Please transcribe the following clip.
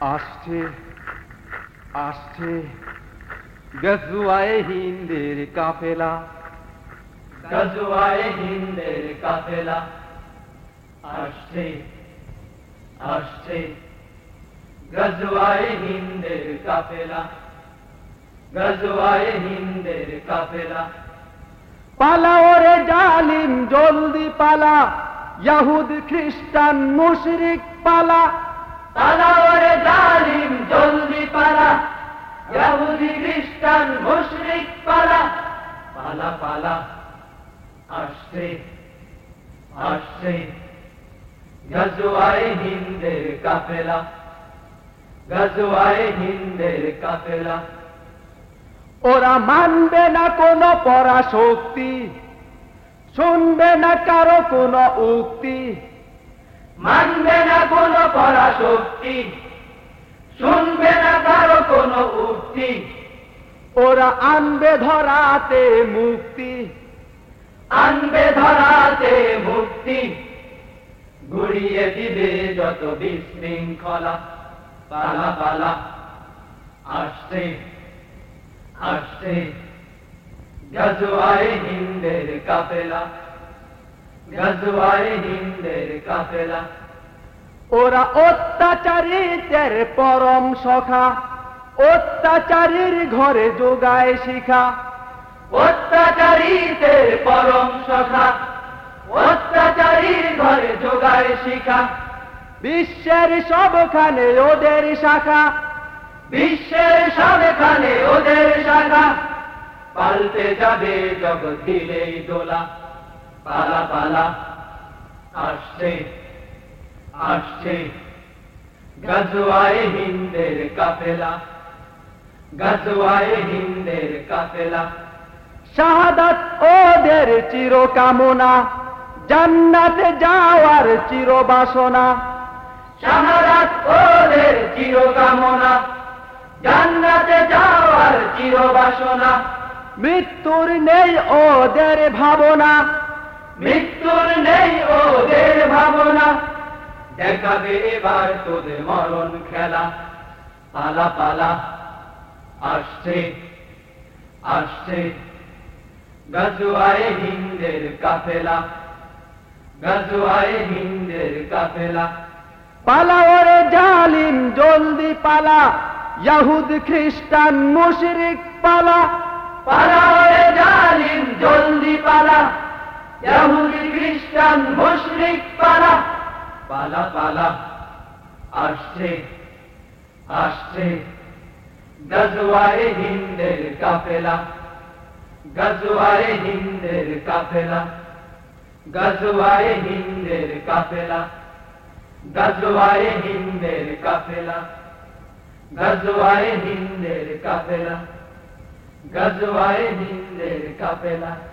আসছে আসছে গজুয়ায় হিন্দের কাফেলা। গজওয়ায়ে হিন্দের কাফেলা। আসছে আসছে গজওয়ায়ে হিন্দের কাফেলা। গজওয়ায়ে হিন্দের কাফেলা। পালা ওরে জালিম জলদি পালা। ইয়াহুদ খ্রিস্টান মুশরিক পালা। হিন্দের কাফেলা। হিন্দের কাফেলা। ওরা মানবে না কোনো পরাশক্তি শুনবে না কারও কোনো উক্তি। মানবে না কোনো পরাশক্তি শুনবে না কারও কোনো উক্তি। ওরা আনবে ধরাতে মুক্তি। আনবে ধরাতে মুক্তি। গুড়িয়ে দিবে যত বিশৃঙ্খলা পালা পালা। আসছে আসছে। গজওয়ায়ে হিন্দের কাফেলা গজওয়ায়ে হিন্দের কাফেলা ওরা অত্যাচারীদের পরম সখা অত্যাচারীর ঘরে যোগায় শিখা। অত্যাচারীদের পরম সখা অত্যাচারীর ঘরে যোগায় শিখা। বিশ্বের সবখানে ওদের শাখা। বিশ্বের সবখানে ওদের শাখা। পাল্টে যাবে জগৎ দিলেই দোলা। পালা পালা। আসছে আসছে। গজওয়ায়ে হিন্দের কাফেলা গজওয়ায়ে হিন্দের কাফেলা। শাহাদাত ওদের চিরকামনা, জান্নাতে যাওয়ার চিরবাসনা। শাহাদাত ওদের চির কামনা জান্নাতে যাওয়ার চিরবাসনা। মৃত্যুর নেই ওদের ভাবনা। মৃত্যুর নেই ওদের ভাবনা। দেখাবে এবার তোদের মরণ খেলা। পালা পালা। আসছে আসছে। গজওয়ায়ে হিন্দের কাফেলা। গজওয়ায়ে হিন্দের কাফেলা। পালা ওরে জালিম, জলদি পালা। ইয়াহুদ খ্রিস্টান, মুশরিক পালা। পালা ওরে ইহুদি খ্রিস্টান মুশরিক পালা পালা পালা, আসছে আসছে। গজওয়ায়ে হিন্দের কাফেলা, গজওয়ায়ে হিন্দের কাফেলা, গজওয়ায়ে হিন্দের কাফেলা, গজওয়ায়ে হিন্দের কাফেলা, গজওয়ায়ে হিন্দের কাফেলা, গজওয়ায়ে হিন্দের কাফেলা।